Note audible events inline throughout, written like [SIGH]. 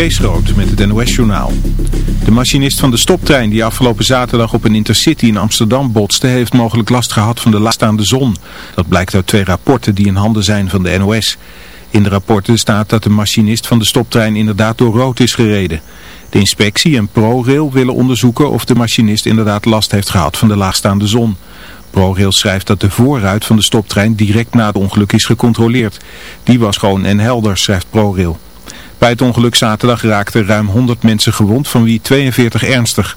Kees met het NOS-journaal. De machinist van de stoptrein die afgelopen zaterdag op een intercity in Amsterdam botste... heeft mogelijk last gehad van de laatstaande zon. Dat blijkt uit twee rapporten die in handen zijn van de NOS. In de rapporten staat dat de machinist van de stoptrein inderdaad door rood is gereden. De inspectie en ProRail willen onderzoeken of de machinist inderdaad last heeft gehad van de laagstaande zon. ProRail schrijft dat de voorruit van de stoptrein direct na het ongeluk is gecontroleerd. Die was gewoon en helder, schrijft ProRail. Bij het ongeluk zaterdag raakten ruim 100 mensen gewond, van wie 42 ernstig.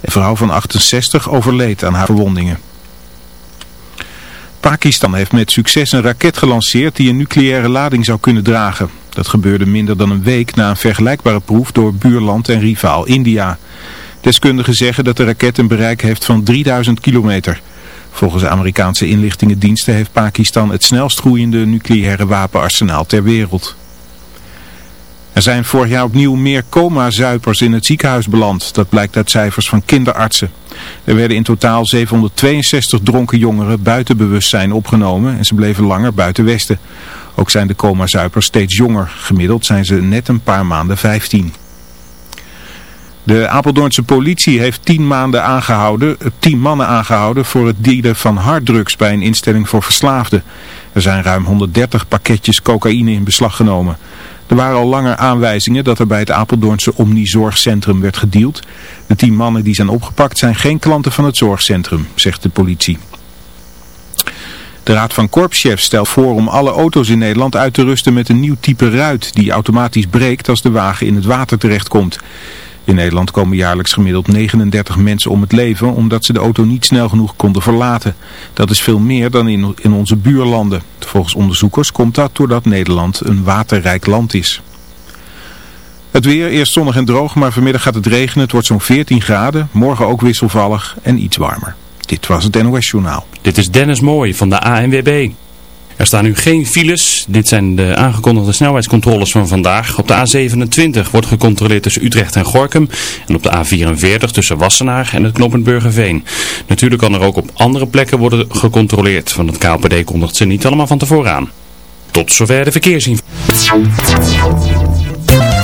Een vrouw van 68 overleed aan haar verwondingen. Pakistan heeft met succes een raket gelanceerd die een nucleaire lading zou kunnen dragen. Dat gebeurde minder dan een week na een vergelijkbare proef door buurland en rivaal India. Deskundigen zeggen dat de raket een bereik heeft van 3000 kilometer. Volgens Amerikaanse inlichtingendiensten heeft Pakistan het snelst groeiende nucleaire wapenarsenaal ter wereld. Er zijn vorig jaar opnieuw meer coma-zuipers in het ziekenhuis beland. Dat blijkt uit cijfers van kinderartsen. Er werden in totaal 762 dronken jongeren buiten bewustzijn opgenomen en ze bleven langer buiten Westen. Ook zijn de coma-zuipers steeds jonger. Gemiddeld zijn ze net een paar maanden 15. De Apeldoornse politie heeft tien, maanden aangehouden, tien mannen aangehouden voor het dealen van harddrugs bij een instelling voor verslaafden. Er zijn ruim 130 pakketjes cocaïne in beslag genomen. Er waren al langer aanwijzingen dat er bij het Apeldoornse Omnizorgcentrum werd gedeeld. De tien mannen die zijn opgepakt zijn geen klanten van het zorgcentrum, zegt de politie. De Raad van Korpschefs stelt voor om alle auto's in Nederland uit te rusten met een nieuw type ruit die automatisch breekt als de wagen in het water terechtkomt. In Nederland komen jaarlijks gemiddeld 39 mensen om het leven omdat ze de auto niet snel genoeg konden verlaten. Dat is veel meer dan in, in onze buurlanden. Volgens onderzoekers komt dat doordat Nederland een waterrijk land is. Het weer, eerst zonnig en droog, maar vanmiddag gaat het regenen. Het wordt zo'n 14 graden, morgen ook wisselvallig en iets warmer. Dit was het NOS Journaal. Dit is Dennis Mooij van de ANWB. Er staan nu geen files. Dit zijn de aangekondigde snelheidscontroles van vandaag. Op de A27 wordt gecontroleerd tussen Utrecht en Gorkum. En op de A44 tussen Wassenaar en het knooppunt Burgerveen. Natuurlijk kan er ook op andere plekken worden gecontroleerd. Want het KLPD kondigt ze niet allemaal van tevoren aan. Tot zover de verkeersinformatie.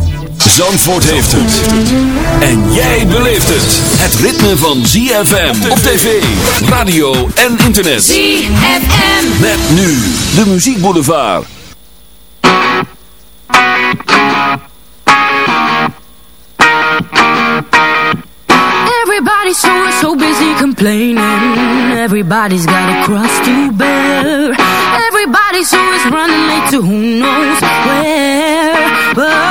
Zandvoort heeft het. En jij beleeft het. Het ritme van ZFM op tv, radio en internet. ZFM. Met nu de muziekboulevard. Everybody's so, so busy complaining. Everybody's got a cross to bear. Everybody's always running late to who knows where. But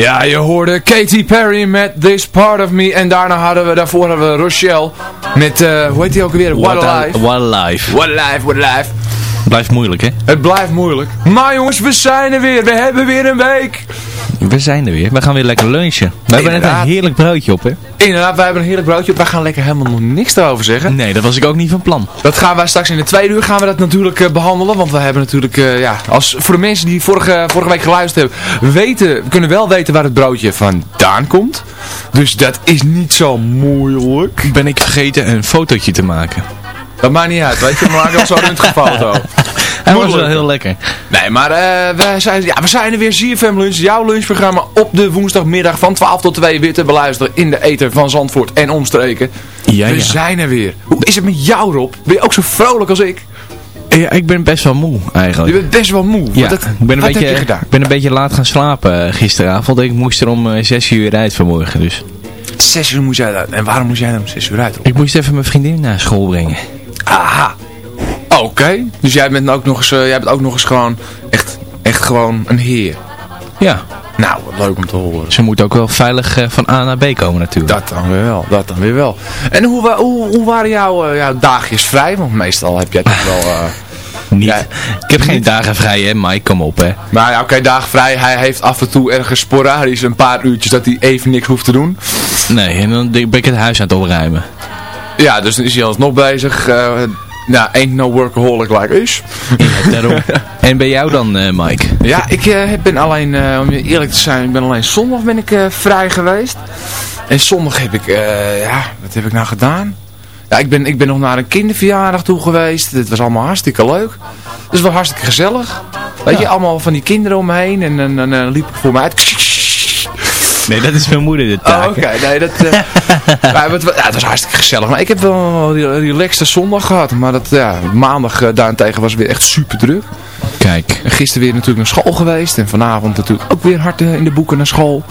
Ja, je hoorde Katy Perry met This Part of Me. En daarna hadden we, daarvoor hadden we Rochelle met, uh, hoe heet die ook weer? What, a Life. What a Life. What Life, What Life. Blijft moeilijk, hè? Het blijft moeilijk. Maar jongens, we zijn er weer. We hebben weer een week. We zijn er weer. We gaan weer lekker lunchen. We hebben net een heerlijk broodje op, hè? Inderdaad, wij hebben een heerlijk broodje op. Wij gaan lekker helemaal nog niks erover zeggen. Nee, dat was ik ook niet van plan. Dat gaan wij straks in de tweede uur gaan we dat natuurlijk uh, behandelen. Want we hebben natuurlijk, uh, ja, als, voor de mensen die vorige, vorige week geluisterd hebben, weten, kunnen wel weten waar het broodje vandaan komt. Dus dat is niet zo moeilijk. Ben ik vergeten een fotootje te maken. Dat maakt niet uit, weet je, we maken al zo'n röntgenfoto. Hij was wel heel lekker. Nee, maar uh, we, zijn, ja, we zijn er weer, ZFM Lunch, jouw lunchprogramma op de woensdagmiddag van 12 tot 2 weer te beluisteren in de ether van Zandvoort en omstreken. Ja, we ja. zijn er weer. Hoe is het met jou Rob? Ben je ook zo vrolijk als ik? Ja, ik ben best wel moe eigenlijk. Je bent best wel moe. Ja, dat, ik ben een, beetje, ik ben een beetje laat gaan slapen uh, gisteravond. Ik moest er om uh, 6 uur uit vanmorgen. Dus. 6 uur moest jij uit. En waarom moest jij dan om 6 uur uit? Rob? Ik moest even mijn vriendin naar school brengen. Aha. Oké. Okay. Dus jij bent ook nog eens, uh, jij bent ook nog eens gewoon echt, echt gewoon een heer. Ja. Nou, wat leuk om te horen. Ze moet ook wel veilig uh, van A naar B komen natuurlijk. Dat dan weer wel, dat dan weer wel. En hoe, hoe, hoe waren jouw, uh, jouw dagjes vrij? Want meestal heb jij toch wel... [LAUGHS] Niet. Ja, ik heb geen niet. dagen vrij, hè, Mike, kom op, hè. Maar ja, oké, okay, dagen vrij. Hij heeft af en toe ergens sporadisch een paar uurtjes dat hij even niks hoeft te doen. Nee, en dan ben ik het huis aan het opruimen. Ja, dus dan is hij alsnog bezig. Uh, nou, ain't no workaholic like is. Ja, daarom. [LAUGHS] en bij jou dan, uh, Mike? Ja, ik uh, ben alleen, uh, om eerlijk te zijn, ik ben alleen zondag ben ik vrij geweest. En zondag heb ik, ja, wat heb ik nou gedaan? Ja, ik ben, ik ben nog naar een kinderverjaardag toe geweest. Het was allemaal hartstikke leuk. Dus het was hartstikke gezellig. Weet ja. je, allemaal van die kinderen om me heen. En dan liep ik voor mij uit. Nee, dat is mijn moeder de taak. Oh, Oké, okay. nee, dat... Uh, [LAUGHS] maar het, ja, het was hartstikke gezellig. Maar ik heb wel een relaxte zondag gehad. Maar dat, ja, maandag uh, daarentegen was weer echt super druk. Kijk. En gisteren weer natuurlijk naar school geweest. En vanavond natuurlijk ook weer hard uh, in de boeken naar school.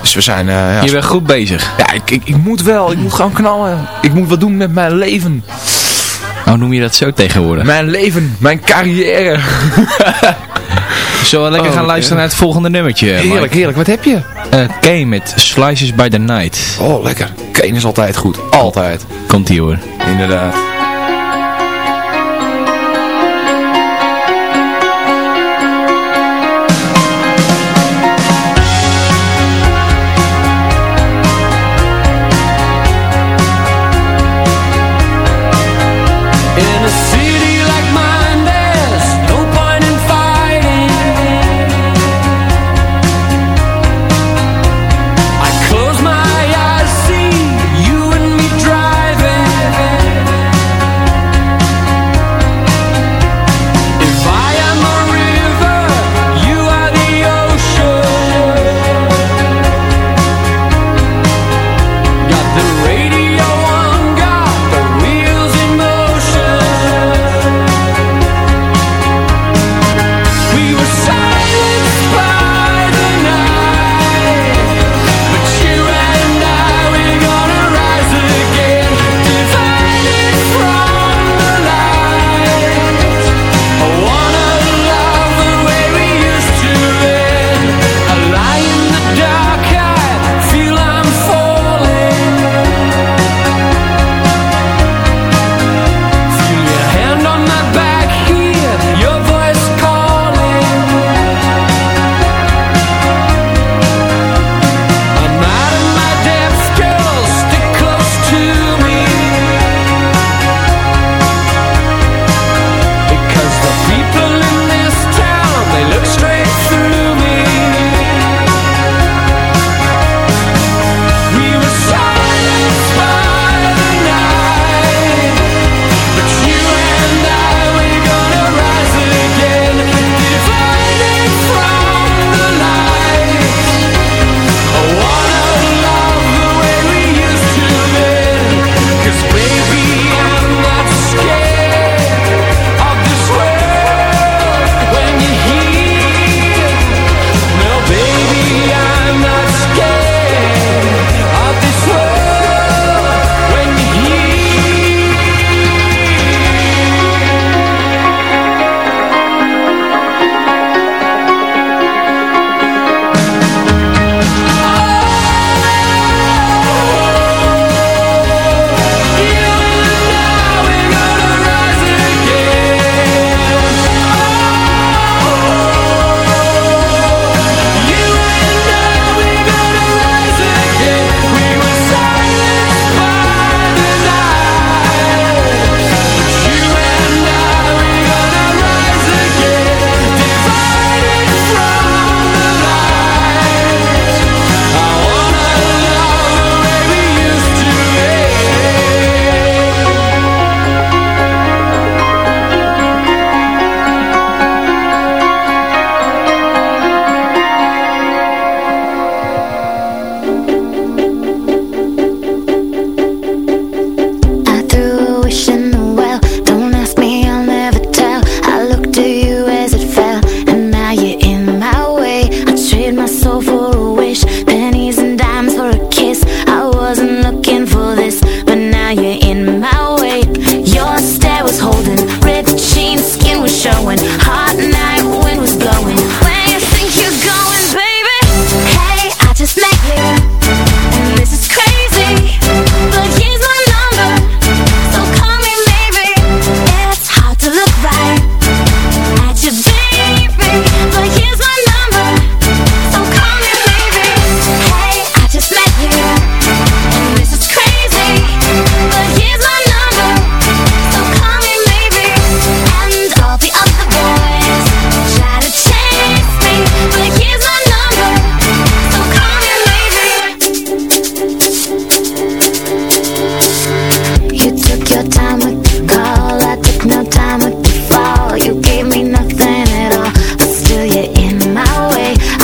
Dus we zijn... ja, Je bent goed bezig. Ja, ik, ik, ik moet wel. Ik moet gewoon knallen. Ik moet wat doen met mijn leven. Hoe noem je dat zo tegenwoordig? Mijn leven. Mijn carrière. [LAUGHS] Zullen we lekker oh, gaan luisteren naar het volgende nummertje, Heerlijk, heerlijk. Wat heb je? Uh, Kane met Slices by the Night. Oh, lekker. Kane is altijd goed. Altijd. Komt ie hoor. Inderdaad.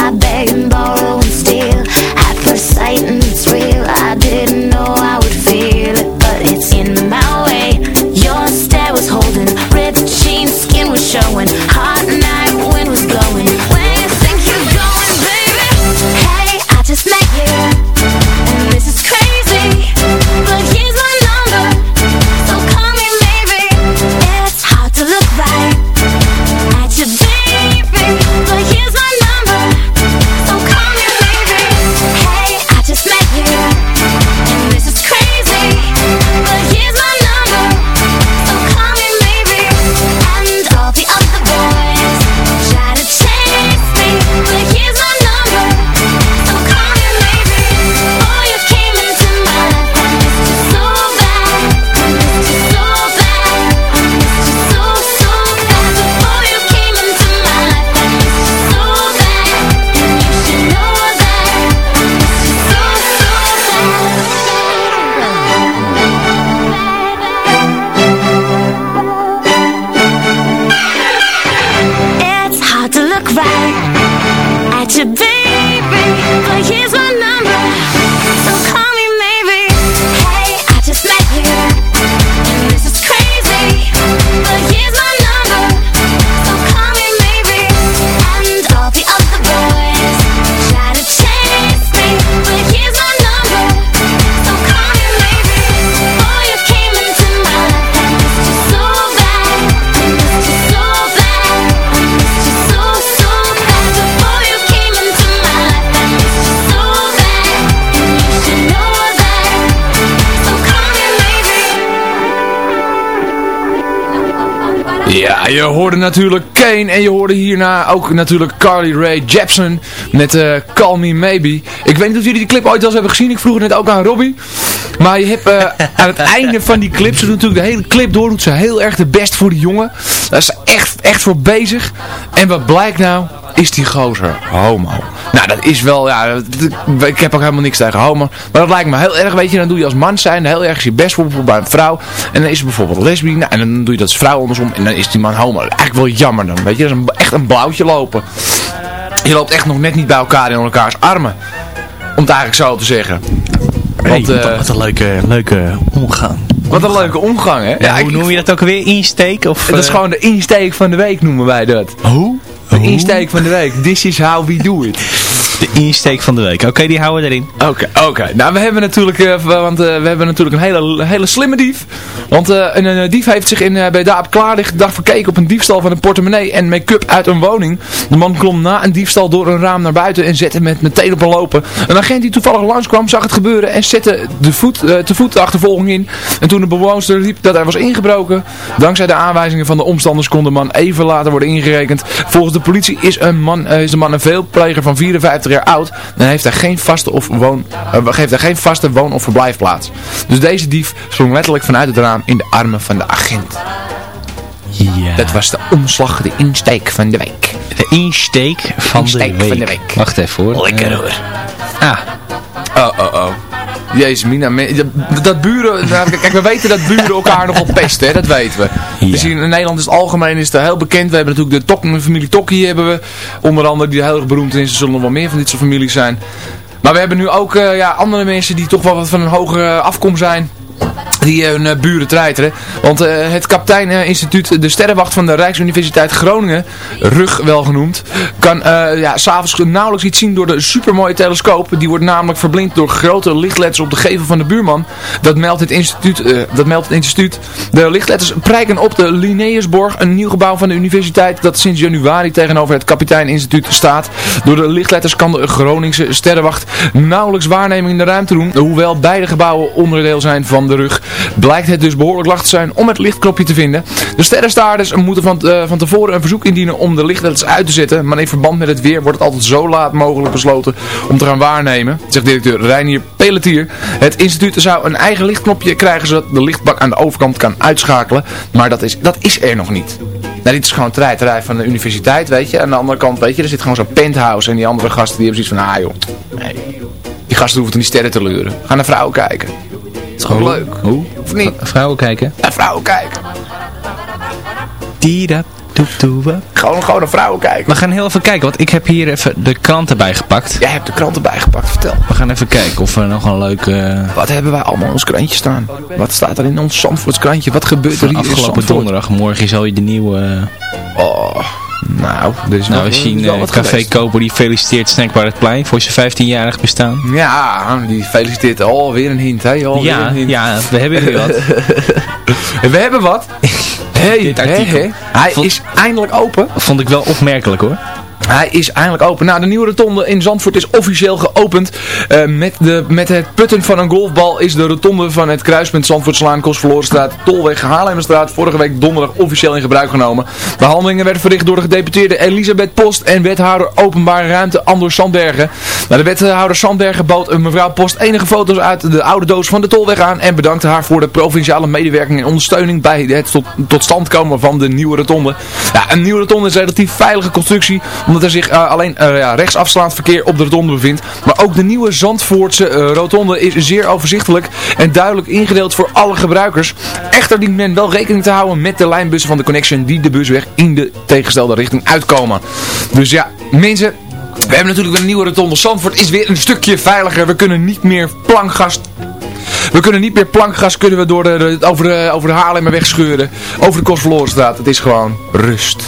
my begging bowl. Ja, je hoorde natuurlijk Kane en je hoorde hierna ook natuurlijk Carly Rae Jepsen met eh, Call Me Maybe. Ik weet niet of jullie die clip ooit eens hebben gezien, ik vroeg het net ook aan Robbie. Maar je hebt eh, [LAUGHS] aan het einde van die clip, ze doet natuurlijk de hele clip door, doet ze heel erg de best voor die jongen. Daar is ze echt, echt voor bezig. En wat blijkt nou? Is die gozer homo? Nou, dat is wel, ja, dat- ik heb ook helemaal niks tegen homo. Maar dat lijkt me heel erg, weet je, dan doe je als man zijn heel erg je best voor bij een vrouw. En dan is er bijvoorbeeld lesbisch, nou, en dan doe je dat als vrouw andersom. En dan is die man homo. Eigenlijk wel jammer dan, weet je. Dat is een, echt een blauwtje lopen. Je loopt echt nog net niet bij elkaar in elkaars armen. Om het eigenlijk zo te zeggen. Want, Hey, eh, wat een leuke, leuke omgang. wat een leuke omgang, hè? Ja, hoe noem je dat ook alweer? Insteek? Of, Dat is eh, gewoon de insteek van de week noemen wij dat. Hoe? De insteek van de week. This is how we do it. De insteek van de week. Oké, die houden we erin. Oké, oké. Nou, we hebben natuurlijk, eh, want, eh, we hebben natuurlijk een hele, hele slimme dief. Want eh, een, dief heeft zich in, bij Daap Klaarlicht dag verkeken op een diefstal van een portemonnee en make-up uit een woning. De man klom na een diefstal door een raam naar buiten en zette met meteen op een lopen. Een agent die toevallig langskwam zag het gebeuren en zette de voet, te voet de achtervolging in. En toen de bewoonster riep dat er was ingebroken, dankzij de aanwijzingen van de omstanders kon de man even later worden ingerekend. Volgens de politie is, een man, is de man een veelpleger van 54 jaar oud en heeft hij geen vaste, of woon, eh, geeft hij geen vaste woon- of verblijfplaats. Dus deze dief sprong letterlijk vanuit het raam in de armen van de agent. Ja. Dat was de omslag, de insteek van de week. de insteek van, Insteek de, week. van de week. Wacht even hoor. Lekker Eh, hoor. ah, Oh, oh, oh. Jezus, Mina, dat, buren, nou, kijk, we weten dat buren elkaar nogal pesten, hè, dat weten we. Ja. Dus in Nederland is het algemeen is het heel bekend. We hebben natuurlijk de, Tok, de familie Tokkie hebben we, onder andere, die heel erg beroemd is. Er zullen nog wel meer van dit soort families zijn. Maar we hebben nu ook eh, ja, andere mensen die toch wel wat van een hogere afkomst zijn. Die eh, hun eh, buren treiteren. Want eh, het kapiteininstituut, de sterrenwacht van de Rijksuniversiteit Groningen, RUG wel genoemd, kan uh, ja, s'avonds nauwelijks iets zien door de supermooie telescoop. Die wordt namelijk verblind door grote lichtletters op de gevel van de buurman. Dat meldt het instituut. dat meldt het instituut. De lichtletters prijken op de Linnaeusborg, een nieuw gebouw van de universiteit dat sinds januari tegenover het kapiteininstituut staat. Door de lichtletters kan de Groningse sterrenwacht nauwelijks waarneming in de ruimte doen, hoewel beide gebouwen onderdeel zijn van de RUG blijkt het dus behoorlijk lastig zijn om het lichtknopje te vinden. De sterrenstaarders moeten van, uh, van tevoren een verzoek indienen om de lichtletters uit te zetten. Maar in verband met het weer wordt het altijd zo laat mogelijk besloten om te gaan waarnemen, zegt directeur Reinier Pelletier. Het instituut zou een eigen lichtknopje krijgen zodat de lichtbak aan de overkant kan uitschakelen. Maar dat is, dat is er nog niet. Nou, dit is gewoon treiterij van de universiteit, weet je. Aan de andere kant, weet je, er zit gewoon zo'n penthouse en die andere gasten die hebben zoiets van, ah joh, nee. Die gasten hoeven toch die sterren te leuren. Ga naar vrouwen kijken. Het is gewoon leuk. Hoe? Of niet? Vrouwen kijken. Naar vrouwen kijken. Tira, toep, toep. Gewoon, gewoon naar vrouwen kijken. We gaan heel even kijken, want ik heb hier even de kranten bijgepakt. Jij hebt de kranten bijgepakt, vertel. We gaan even kijken of we nog een leuke... Wat hebben wij allemaal in ons krantje staan? Wat staat er in ons Zandvoorts krantje? Wat gebeurt er hier in afgelopen Zandvoort? donderdag. Morgen is al je de nieuwe... Oh, nou, is nou, we zien wat Café geweest. Koper die feliciteert Snackbar het Plein voor zijn 15-jarig bestaan. Ja, die feliciteert alweer een hint, hè? Ja, een hint. ja, we hebben weer wat. [LAUGHS] We hebben wat. [LAUGHS] Hey, hey. Hij Vond- is eindelijk open. Vond ik wel opmerkelijk hoor. Hij is eindelijk open. Nou, de nieuwe rotonde in Zandvoort is officieel geopend. Eh, met, de, met het putten van een golfbal is de rotonde van het kruispunt Zandvoortslaan, Kostverlorenstraat, Tolweg, Haarlemmerstraat vorige week donderdag officieel in gebruik genomen. De handelingen werden verricht door de gedeputeerde Elisabeth Post en wethouder openbare ruimte Andor Sandbergen. Nou, de wethouder Sandbergen bood mevrouw Post enige foto's uit de oude doos van de Tolweg aan en bedankte haar voor de provinciale medewerking en ondersteuning bij het tot, tot stand komen van de nieuwe rotonde. Ja, een nieuwe rotonde is een relatief veilige constructie, omdat er zich eh, alleen eh, ja, rechtsafslaand verkeer op de rotonde bevindt. Maar ook de nieuwe Zandvoortse eh, rotonde is zeer overzichtelijk en duidelijk ingedeeld voor alle gebruikers. Echter dient men wel rekening te houden met de lijnbussen van de Connection die de busweg in de tegengestelde richting uitkomen. Dus ja, mensen... We hebben natuurlijk een nieuwe rotonde. Zandvoort is weer een stukje veiliger. We kunnen niet meer plankgas we kunnen niet meer plankgas kunnen we door de- over, de, over de Haarlemmerweg scheuren. Over de Kostverlorenstraat. Het is gewoon rust.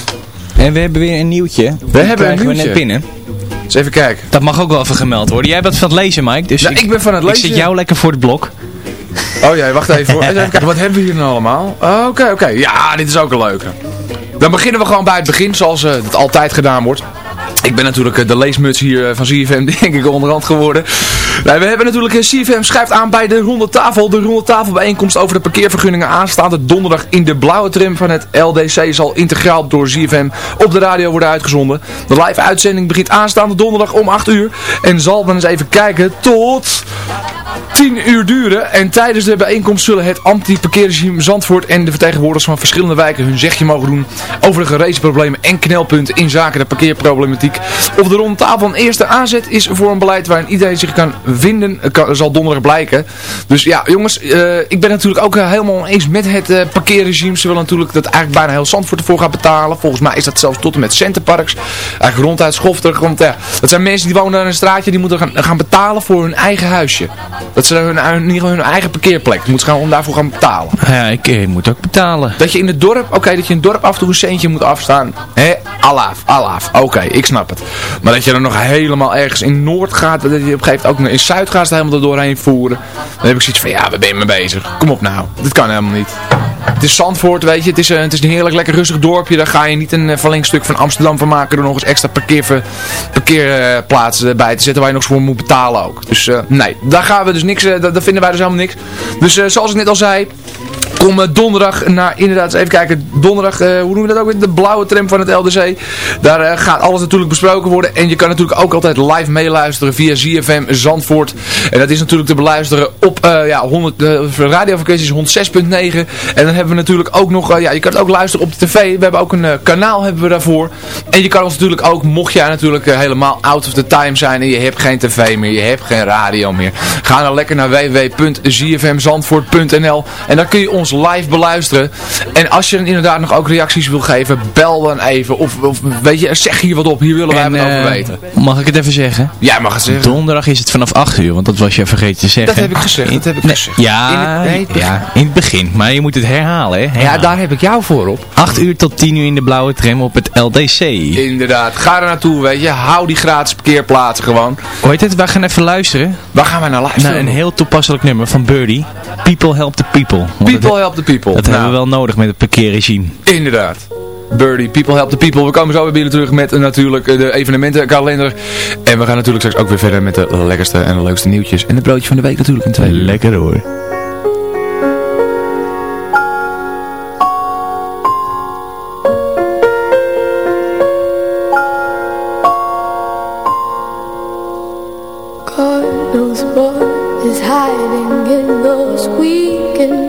En we hebben weer een nieuwtje. We hebben een we nieuwtje. net binnen. Eens even kijken. Dat mag ook wel even gemeld worden. Jij bent van het lezen Mike, dus Ja, ik ben van het ik lezen. zit jou lekker voor het blok. Oh ja, wacht even kijken, wat hebben we hier nou allemaal? Oh, Oké, oké. Ja, dit is ook een leuke. Dan beginnen we gewoon bij het begin, zoals eh, het altijd gedaan wordt. Ik ben natuurlijk eh, de leesmuts hier eh, van CFM, [LAUGHS] denk ik, onderhand geworden. We hebben natuurlijk, eh, CFM schrijft aan bij de ronde tafel. De ronde tafelbijeenkomst over de parkeervergunningen aanstaande donderdag in de blauwe tram van het LDC zal integraal door CFM op de radio worden uitgezonden. De live uitzending begint aanstaande donderdag om 8 uur en zal dan eens even kijken tot 10 uur duren. En tijdens de bijeenkomst zullen het anti-parkeerregime Zandvoort en de vertegenwoordigers van verschillende wijken hun zegje mogen doen over de gerezen problemen en knelpunten in zaken de parkeerproblematiek. Of de ronde tafel een eerste aanzet is voor een beleid waarin iedereen zich kan vinden, kan, zal donderdag blijken. Dus ja, jongens, eh, ik ben natuurlijk ook eh, helemaal eens met het eh, parkeerregime. Ze willen natuurlijk dat eigenlijk bijna heel Zandvoort ervoor gaat betalen. Volgens mij is dat zelfs tot en met Centerparks. Eigenlijk ronduit Schofter. Want ja, dat zijn mensen die wonen in een straatje, die moeten gaan, gaan betalen voor hun eigen huisje. Dat ze hun, hun, in ieder geval hun eigen parkeerplek. Moeten ze gaan om daarvoor gaan betalen. Ja, ik moet ook betalen. Dat je in het dorp, oké, dat je in het dorp af en toe een centje moet afstaan. Hé, alaaf, alaaf. Oké, ik snap Maar dat je dan nog helemaal ergens in Noord gaat, dat je op een gegeven moment ook in Zuid gaat, helemaal er doorheen voeren. Dan heb ik zoiets van, ja, waar ben je mee bezig? Kom op nou, dit kan helemaal niet. Het is Zandvoort, weet je, het is, een, het is een heerlijk lekker rustig dorpje. Daar ga je niet een eh, verlengstuk van Amsterdam van maken door nog eens extra parkeer, parkeerplaatsen bij te zetten waar je nog eens voor moet betalen ook. Dus eh, nee, daar gaan we dus niks, eh, daar, vinden wij dus helemaal niks. Dus eh, zoals ik net al zei, Kom eh, donderdag naar, inderdaad, even kijken, donderdag, eh, hoe noemen we dat ook weer, de blauwe tram van het LDC. Daar eh, gaat alles natuurlijk besproken worden en je kan natuurlijk ook altijd live meeluisteren via ZFM Zandvoort. En dat is natuurlijk te beluisteren op eh ja, 100, uh, radiofrequenties 106.9. En dan hebben we natuurlijk ook nog, eh, ja, je kan het ook luisteren op de tv. We hebben ook een eh, kanaal hebben we daarvoor. En je kan ons natuurlijk ook, mocht jij natuurlijk eh, helemaal out of the time zijn en je hebt geen tv meer, je hebt geen radio meer. Ga dan lekker naar www.zfmzandvoort.nl en dan kun je ons live beluisteren. En als je dan inderdaad nog ook reacties wil geven, bel dan even. Of, of weet je, zeg hier wat op, hier willen wij En, wat over weten. Mag ik het even zeggen? Jij mag het zeggen. Donderdag is het vanaf 8 uur, want dat was je vergeten te zeggen. Dat heb ik gezegd, dat heb ik gezegd. Ja, In het- nee, het ja, in het begin. Maar je moet het herhalen, hè? Ja, daar heb ik jou voor op. 8 uur tot 10 uur in de blauwe tram op het LDC. Inderdaad, ga er naartoe, weet je. Hou die gratis parkeerplaatsen gewoon. Hoe heet het? We gaan even luisteren Waar gaan wij naar luisteren? naar een heel toepasselijk nummer van Birdie. People help the people. Want People help the people. dat Nou, hebben we wel nodig met het parkeerregime. Inderdaad. Birdie, People Help the People. We komen zo weer binnen terug met natuurlijk eh, de evenementenkalender. En we gaan natuurlijk straks ook weer verder met de lekkerste en de leukste nieuwtjes. En het broodje van de week natuurlijk in twee. Lekker hoor.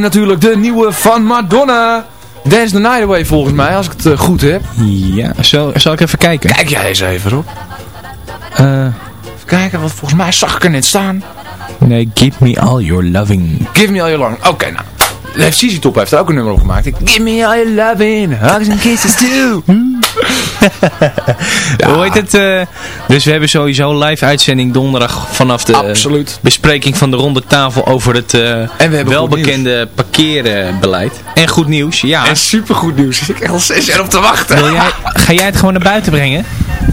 Natuurlijk de nieuwe van Madonna. Dance the Night Away volgens mij, als ik het eh, goed heb. Ja, zal, zal ik even kijken? Kijk jij eens even op. Eh, Even kijken, want volgens mij zag ik er net staan. nee, give me all your loving. Give me all your long. Oké, nou. Heeft Sisi Top heeft er ook een nummer op gemaakt. Give me all your loving, hugs and kisses too. Hoe heet het? eh, dus we hebben sowieso live uitzending donderdag vanaf de Absoluut. bespreking van de ronde tafel over het we hebben welbekende parkeerbeleid. En goed nieuws, ja. En supergoed nieuws. Zit ik echt al zes jaar op te wachten. Wil jij, ga jij het gewoon naar buiten brengen?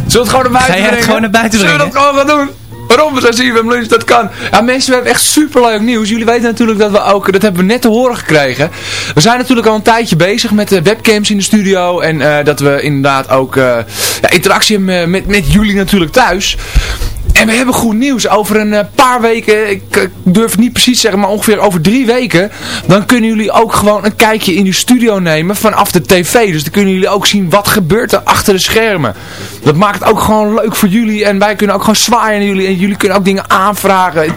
Zullen we het gewoon naar buiten Ga jij het brengen? gewoon naar buiten Zullen we dat brengen? gewoon gaan doen? Waarom? We zijn CFM Lunch, dat kan. Ja mensen, we hebben echt superleuk nieuws. Jullie weten natuurlijk dat we ook, dat hebben we net te horen gekregen. We zijn natuurlijk al een tijdje bezig met de webcams in de studio. En eh, dat we inderdaad ook eh, ja, interactie met, met jullie natuurlijk thuis. En we hebben goed nieuws. Over een eh, paar weken, ik, ik durf niet precies zeggen, maar ongeveer over drie weken. Dan kunnen jullie ook gewoon een kijkje in de studio nemen vanaf de tv. Dus dan kunnen jullie ook zien wat gebeurt er achter de schermen. Dat maakt ook gewoon leuk voor jullie. En wij kunnen ook gewoon zwaaien naar jullie. En jullie kunnen ook dingen aanvragen.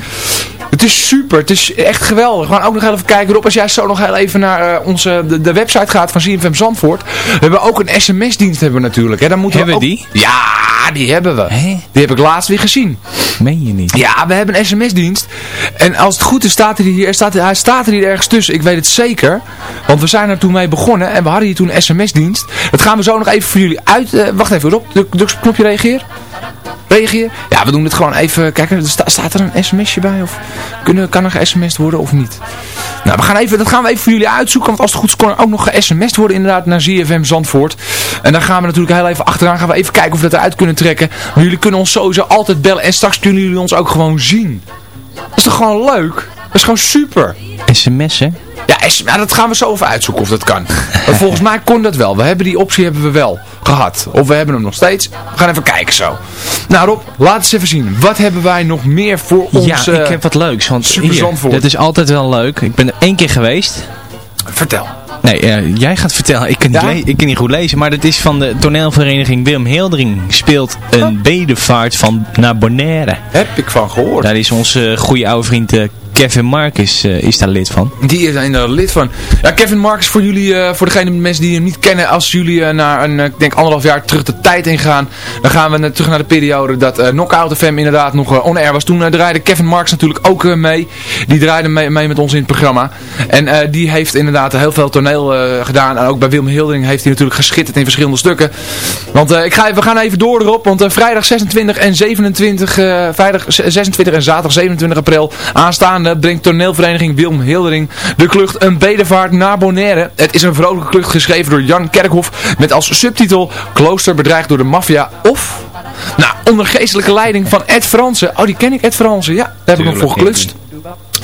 Het is super. Het is echt geweldig. We gaan ook nog even kijken. Rob, als jij zo nog heel even naar eh, onze, de, de website gaat van CFM Zandvoort. We hebben ook een sms-dienst hebben we natuurlijk. Hè. Dan moeten Hebben we ook- die? Ja, die hebben we. Die heb ik laatst weer gezien. Meen je niet? Ja, we hebben een sms-dienst. En als het goed is, staat hij hier, staat, hij staat er hier ergens tussen. Ik weet het zeker. Want we zijn er toen mee begonnen. En we hadden hier toen een sms-dienst. Dat gaan we zo nog even voor jullie uit... eh, wacht even, Rob. Druk, druk knopje reageer. Reageer. Ja, we doen het gewoon even... Kijk, sta- staat er een sms'je bij? Of kunnen, kan er ge-sms'd worden of niet? Nou, we gaan even, dat gaan we even voor jullie uitzoeken. Want als het goed is, kan er ook nog ge-sms'd worden inderdaad naar ZFM Zandvoort. En dan gaan we natuurlijk heel even achteraan. Gaan we even kijken of we dat eruit kunnen trekken. Maar jullie kunnen ons sowieso altijd bellen. En straks kunnen jullie ons ook gewoon zien. Dat is toch gewoon leuk? Dat is gewoon super. SMS'en? Ja, ja, dat gaan we zo even uitzoeken of dat kan. Maar volgens mij kon dat wel. We hebben die optie hebben we wel gehad. Of we hebben hem nog steeds. We gaan even kijken zo. Nou Rob, laat eens even zien. Wat hebben wij nog meer voor ons... ja, eh, ik heb wat leuks. Want Super hier, dat is altijd wel leuk. Ik ben er één keer geweest. Vertel. Nee, eh, jij gaat vertellen. Ik kan, niet Ja? ik kan niet goed lezen. Maar dat is van de toneelvereniging Willem Hildering. Speelt een bedevaart van naar Bonaire. Heb ik van gehoord. Daar is onze goede oude vriend eh, Kevin Marcus eh, is daar lid van. Die zijn er lid van. Ja, Kevin Marcus, voor jullie, eh, voor degene mensen die hem niet kennen, als jullie eh, naar een, ik denk anderhalf jaar terug de tijd ingaan, dan gaan we terug naar de periode dat Knockout FM inderdaad nog on-air was. Toen draaide Kevin Marcus natuurlijk ook mee. Die draaide mee, mee met ons in het programma. En die heeft inderdaad heel veel toneel gedaan. En ook bij Willem Hildering heeft hij natuurlijk geschitterd in verschillende stukken. Want ik ga, we gaan even door erop, want vrijdag 26 en 27, eh, vrijdag 26 en zaterdag 27 april aanstaande brengt toneelvereniging Wilm Hildering de klucht een bedevaart naar Bonaire. Het is een vrolijke klucht geschreven door Jan Kerkhoff met als subtitel Klooster bedreigd door de maffia of... Nou, onder geestelijke leiding van Ed Fransen. Oh, die ken ik, Ed Fransen. Ja, daar heb ik nog voor geklust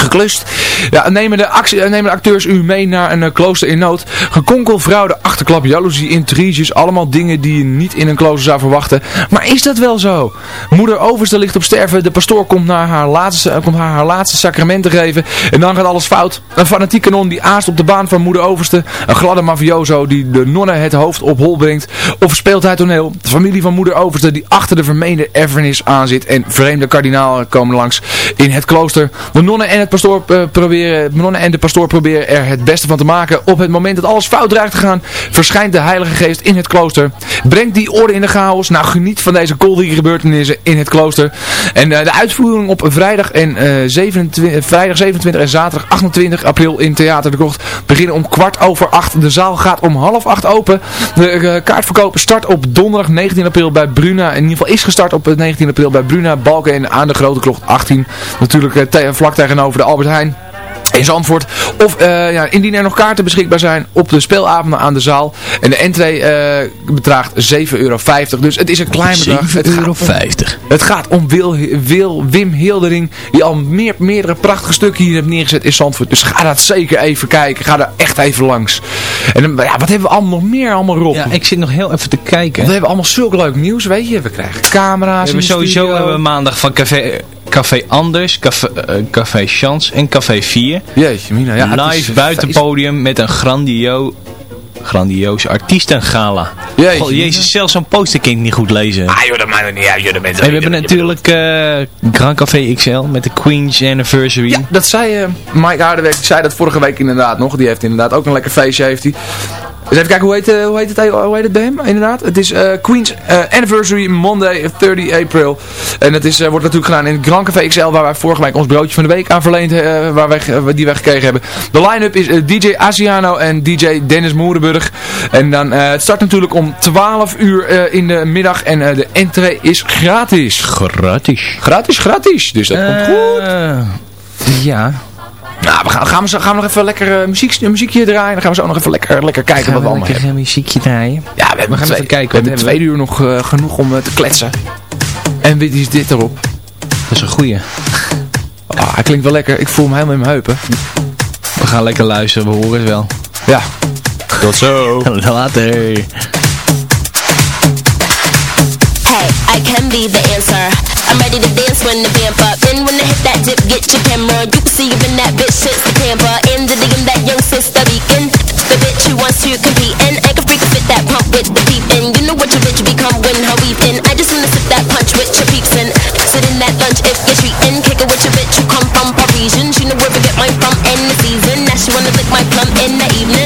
geklust. Ja, nemen de, actie, nemen de acteurs u mee naar een eh, klooster in nood. Gekonkel, fraude, achterklap, jaloezie, intriges. Allemaal dingen die je niet in een klooster zou verwachten. Maar is dat wel zo? Moeder Overste ligt op sterven. De pastoor komt, naar haar laatste, eh, komt haar haar laatste sacrament te geven. En dan gaat alles fout. Een fanatieke non die aast op de baan van moeder Overste. Een gladde mafioso die de nonnen het hoofd op hol brengt. Of speelt hij toneel? De familie van moeder Overste die achter de vermeende erfenis aanzit. En vreemde kardinalen komen langs in het klooster. De nonnen en het pastoor, eh, proberen, Manon en de pastoor proberen er het beste van te maken. Op het moment dat alles fout dreigt te gaan, verschijnt de Heilige Geest in het klooster. Brengt die orde in de chaos. Nou, geniet van deze koldige gebeurtenissen in het klooster. En de uitvoering op vrijdag, en, 27, vrijdag 27 en zaterdag 28 april in Theater de Kocht beginnen om kwart over acht. De zaal gaat om half acht open. De kaartverkoop start op donderdag 19 april bij Bruna. In ieder geval is gestart op 19 april bij Bruna, Balken en aan de Grote Klocht 18. Natuurlijk vlak tegenover de Albert Heijn in Zandvoort. Of uh, ja, indien er nog kaarten beschikbaar zijn op de speelavonden aan de zaal. En de entree uh, bedraagt 7,50 euro. Dus het is een klein bedrag. 7,50 euro. Het gaat om Wil, Wil, Wim Hildering. Die al meer, meerdere prachtige stukken hier heeft neergezet in Zandvoort. Dus ga dat zeker even kijken. Ga daar echt even langs. En ja, wat hebben we allemaal nog meer allemaal Rob? Ja, ik zit nog heel even te kijken. we hebben allemaal zulk leuk nieuws, weet je. We krijgen camera's we hebben sowieso hebben we maandag van Café Café Anders, Café, uh, Café Chance en Café 4. Jeetje, Mina. Ja, Live buitenpodium met een grandio grandioze artiestengala. Jeetje, God, Jezus, zelfs zo'n poster kan ik niet goed lezen. Ah joh, dat maakt niet uit. Joh, dat en we hebben natuurlijk uh, Grand Café XL met de Queen's Anniversary. Ja, dat zei uh, Mike Aardeweg. zei dat vorige week inderdaad nog. Die heeft inderdaad ook een lekker feestje. Heeft hij. Dus even kijken, hoe heet, uh, hoe heet, het, hoe heet het bij hem inderdaad? Het is uh, Queen's uh, Anniversary Monday 30 April. En het is, wordt natuurlijk gedaan in het Grand Café XL, waar wij vorige week ons broodje van de week aan verleend, waar wij, die wij gekregen hebben. De line-up is DJ Asiano en DJ Dennis Moerenburg. En dan, het start natuurlijk om 12 uur in de middag en de entree is gratis. Gratis. Gratis, gratis. Dus dat komt goed. Ja. Nou, we gaan, gaan, we, gaan we nog even lekker uh, muziek, muziekje draaien. Dan gaan we zo nog even lekker, lekker kijken gaan wat we, allemaal hebben. muziekje draaien? Ja, we, hebben gaan twee, even kijken. We hebben twee uur nog uh, genoeg om uh, te kletsen. En wie is dit erop? Dat is een goeie. Oh, hij klinkt wel lekker. Ik voel hem helemaal in mijn heupen. We gaan lekker luisteren, we horen het wel. Ja. Tot zo. [LAUGHS] Later. Hey, I can be the answer. I'm ready to dance when the vamp hit that dip, get your camera. You can see even that bitch since the camper. In the DM, that young sister beacon. The bitch who wants to compete and I can freak fit that pump with the peep in. You know what your bitch become when her weeping. I just wanna sip that punch with your peeps in. Sit in that lunch if you're treating. Kick it with your bitch who come from Parisian. She know where to get mine from in the season. Now she wanna lick my plum in the evening.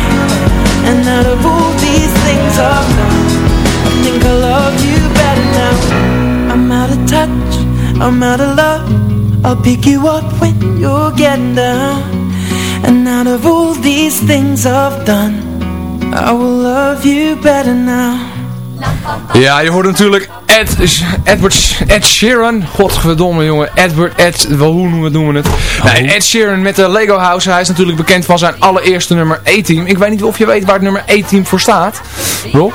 And out of all these things I've done I love you better now. I'm out of touch, I'm out of love. I'll pick you up when you're getting down. And out of all these things I've done I will love you better now. Ja, je hoort natuurlijk Ed, Edward, Ed Sheeran. Godverdomme jongen. Edward, Ed, wel, hoe noemen we, het? Oh. Ed Sheeran met de Lego House. Hij is natuurlijk bekend van zijn allereerste nummer 18. Ik weet niet of je weet waar het nummer 18 voor staat. Rob?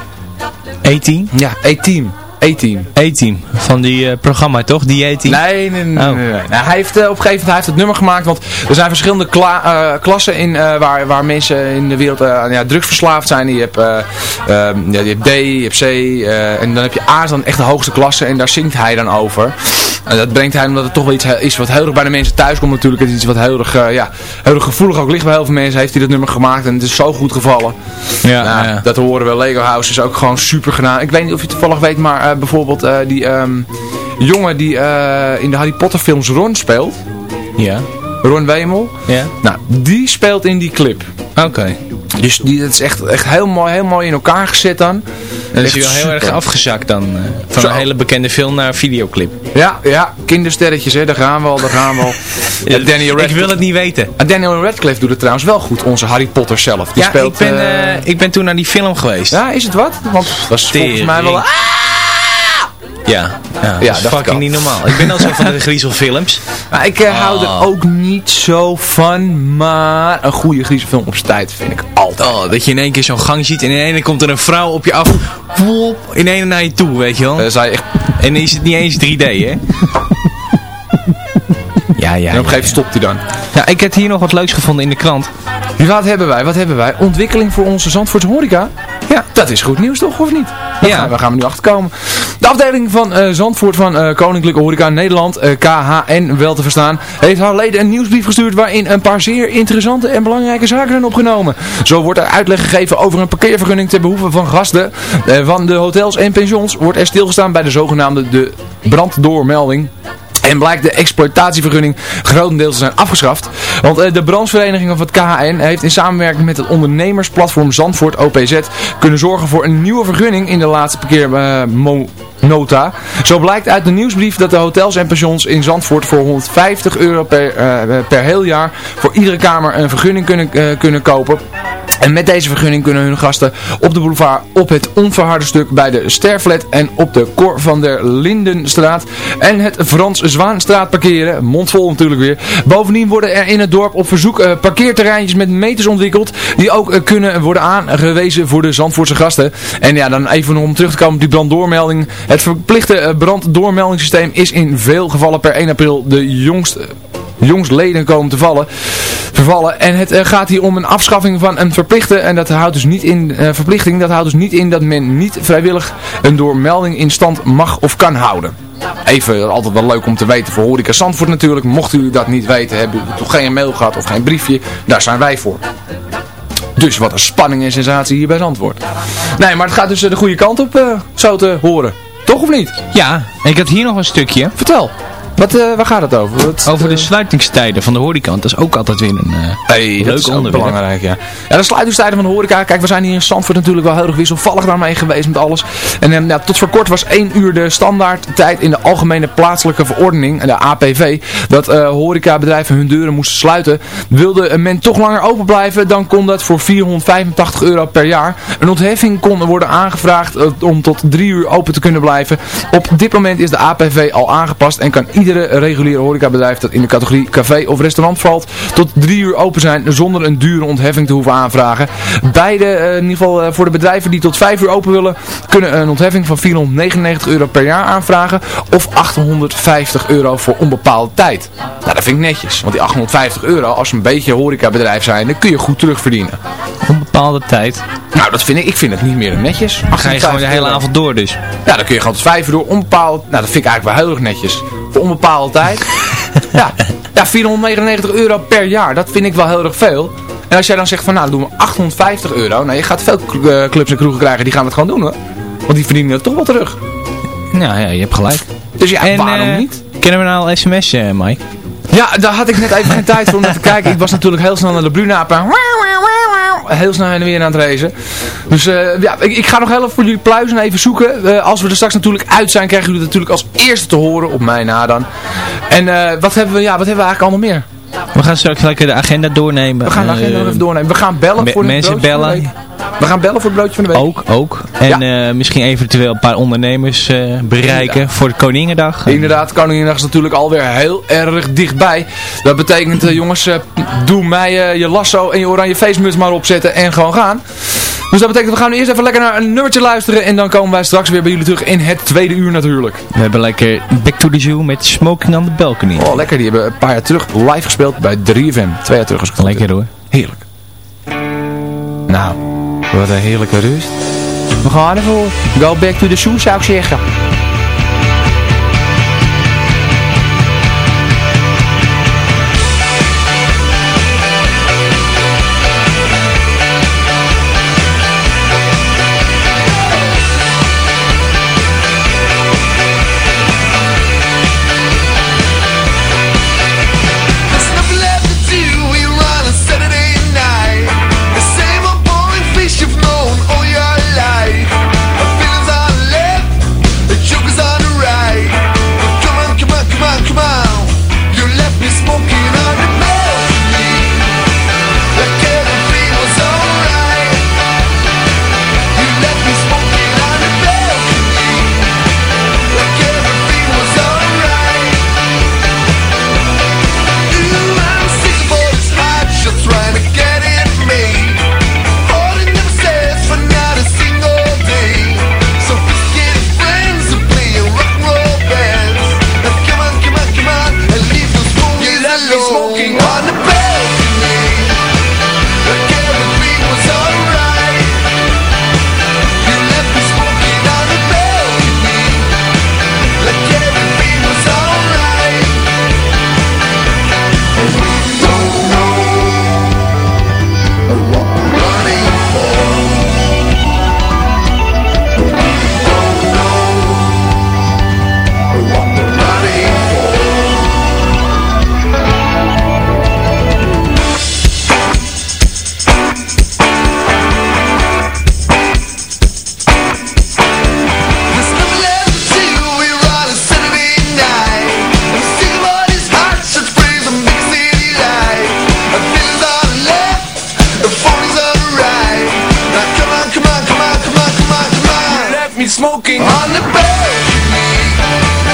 18? Ja, 18. E-team. E-team, van die eh, programma toch? Die Nee, oh. nee, nee. Nou, hij heeft eh, op een gegeven moment hij heeft het nummer gemaakt, want er zijn verschillende eh, klassen in, waar, waar mensen in de wereld ja, drugsverslaafd zijn. Je hebt, ehm, ja, je hebt D, je hebt C en dan heb je A, dan echt de hoogste klasse en daar zingt hij dan over. En dat brengt hij omdat het toch wel iets is wat heel erg bij de mensen thuis komt natuurlijk. Het is iets wat heel erg, ja, heel erg gevoelig ook ligt bij heel veel mensen. Heeft hij dat nummer gemaakt en het is zo goed gevallen. Ja. Nou, dat horen we. Lego House is ook gewoon super gedaan. Ik weet niet of je toevallig weet, maar bijvoorbeeld eh, die ehm, jongen die eh, in de Harry Potter films Ron speelt. Ja. Ron Wemel. Ja. Nou, die speelt in die clip. Oké. Dus die, dat is echt, echt heel, mooi, heel mooi in elkaar gezet dan. Dan is hij wel heel erg afgezakt dan. eh, van Zo. een hele bekende film naar videoclip. Ja, ja, kindersterretjes, hè, daar gaan we al, daar gaan we al. [LAUGHS] Ja, Daniel Ik wil het niet weten. Ah, Daniel Radcliffe doet het trouwens wel goed, onze Harry Potter zelf. Die ja, speelt, ik, ben, ik ben toen naar die film geweest. ja, is het wat? Want dat was volgens mij wel... Ja, ja, dat is fucking niet normaal. Ik ben al zo van de griezelfilms. [LAUGHS] Maar ik eh, hou Oh. er ook niet zo van, maar een goede griezelfilm op zijn tijd vind ik altijd. Oh, dat je in één keer zo'n gang ziet en in één komt er een vrouw op je af. Wop, in één naar je toe, weet je wel. Echt, En dan is het niet eens 3D, hè? [LAUGHS] Ja, ja. en op een gegeven moment stopt hij dan. Ja, ik heb hier nog wat leuks gevonden in de krant. Wat hebben wij? Wat hebben wij? Ontwikkeling voor onze Zandvoortse horeca? Ja, dat is goed nieuws toch, of niet? Ja. gaan, daar gaan we nu achter komen. De afdeling van eh, Zandvoort van eh, Koninklijke Horeca Nederland, eh, KHN wel te verstaan, heeft haar leden een nieuwsbrief gestuurd waarin een paar zeer interessante en belangrijke zaken zijn opgenomen. Zo wordt er uitleg gegeven over een parkeervergunning ter behoeve van gasten van de hotels en pensions. Wordt er stilgestaan bij de zogenaamde de branddoormelding. En blijkt de exploitatievergunning grotendeels te zijn afgeschaft. Want eh, de branchevereniging of het KHN heeft in samenwerking met het ondernemersplatform Zandvoort OPZ kunnen zorgen voor een nieuwe vergunning in de laatste parkeernota. Zo blijkt uit de nieuwsbrief dat de hotels en pensions in Zandvoort voor 150 euro per, eh, per heel jaar voor iedere kamer een vergunning kunnen, eh, kunnen kopen. En met deze vergunning kunnen hun gasten op de boulevard op het onverharde stuk bij de Sterflet en op de Cor van der Lindenstraat en het Frans Zwaanstraat parkeren. Mondvol natuurlijk weer. Bovendien worden er in het dorp op verzoek uh, parkeerterreintjes met meters ontwikkeld die ook uh, kunnen worden aangewezen voor de Zandvoortse gasten. En ja, dan even om terug te komen op die branddoormelding. Het verplichte uh, branddoormeldingssysteem is in veel gevallen per 1 april de jongste jongstleden komen te vallen, vervallen. En het uh, gaat hier om een afschaffing van een verplichte, en dat houdt dus niet in, uh, verplichting, dat houdt dus niet in dat men niet vrijwillig een doormelding in stand mag of kan houden. Even, altijd wel leuk om te weten voor Horeca Zandvoort natuurlijk. Mocht u dat niet weten, hebben u toch geen mail gehad of geen briefje, daar zijn wij voor. Dus wat een spanning en sensatie hier bij Zandvoort. Nee, maar het gaat dus de goede kant op, uh, zo te horen. Toch of niet? Ja, ik had hier nog een stukje. Vertel. Wat, uh, waar gaat het over? Wat, over de sluitingstijden van de horeca. Dat is ook altijd weer een uh, hey, leuk dat is onderwerp. belangrijk, ja. ja. De sluitingstijden van de horeca. Kijk, we zijn hier in Zandvoort natuurlijk wel heel erg wisselvallig daarmee geweest met alles. En ja, tot voor kort was 1 uur de standaard tijd in de algemene plaatselijke verordening, de APV, dat horecabedrijven hun deuren moesten sluiten. Wilde men toch langer open blijven, dan kon dat voor 485 euro per jaar. Een ontheffing kon worden aangevraagd om tot 3 uur open te kunnen blijven. Op dit moment is de APV al aangepast en kan iedereen iedere reguliere horecabedrijf dat in de categorie café of restaurant valt tot drie uur open zijn zonder een dure ontheffing te hoeven aanvragen. Beide, uh, in ieder geval uh, voor de bedrijven die tot vijf uur open willen, kunnen een ontheffing van 499 euro per jaar aanvragen of 850 euro voor onbepaalde tijd. Nou, dat vind ik netjes, want die 850 euro, als een beetje horecabedrijf zijn, dan kun je goed terugverdienen. Onbepaalde tijd? Nou, dat vind ik, ik vind het niet meer netjes. Dan ga je gewoon de hele avond door dus? Ja, dan kun je gewoon tot vijf uur door, onbepaald, nou dat vind ik eigenlijk wel heel erg netjes. Voor onbepaalde tijd. [LAUGHS] ja, ja, 499 euro per jaar, dat vind ik wel heel erg veel. En als jij dan zegt van nou, doen we 850 euro. Nou, je gaat veel clubs en kroegen krijgen, die gaan het gewoon doen hoor. Want die verdienen het toch wel terug. Nou ja, je hebt gelijk. Dus ja, en, waarom uh, niet? Kennen we nou al sms, uh, Mike? Ja, daar had ik net even geen tijd voor om naar te kijken. Ik was natuurlijk heel snel naar de Bruna Heel snel heen en weer aan het racen. Dus uh, ja, ik, ik, ga nog heel even voor jullie pluizen even zoeken. Uh, als we er straks natuurlijk uit zijn, krijgen jullie het natuurlijk als eerste te horen. Op mij na dan. En uh, wat, hebben we, ja, wat hebben we eigenlijk allemaal meer? We gaan straks lekker de agenda doornemen. We gaan de agenda even doornemen. We gaan bellen voor de Mensen bellen. We gaan bellen voor het broodje van de week. Ook, ook. En ja. uh, misschien eventueel een paar ondernemers uh, bereiken ja. voor de Koningendag. Inderdaad, Koningendag is natuurlijk alweer heel erg dichtbij. Dat betekent, uh, jongens, doe mij je lasso en je oranje feestmuts maar opzetten en gewoon gaan. Dus dat betekent, we gaan eerst even lekker naar een nummertje luisteren. En dan komen wij straks weer bij jullie terug in het tweede uur natuurlijk. We hebben lekker Back to the Zoo met Smoking on the Balcony. Oh, lekker. Die hebben een paar jaar terug live gespeeld bij 3FM. Twee jaar terug als ik Lekker hoor. Heerlijk. Nou, wat een heerlijke rust. We gaan ervoor. Go back to the zoo zou ik zeggen. smoking on the bed.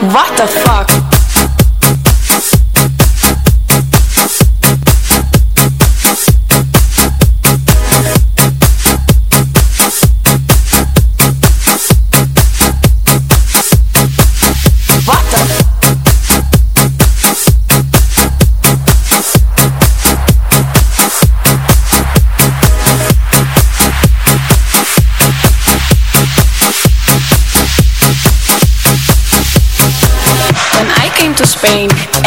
What the fuck?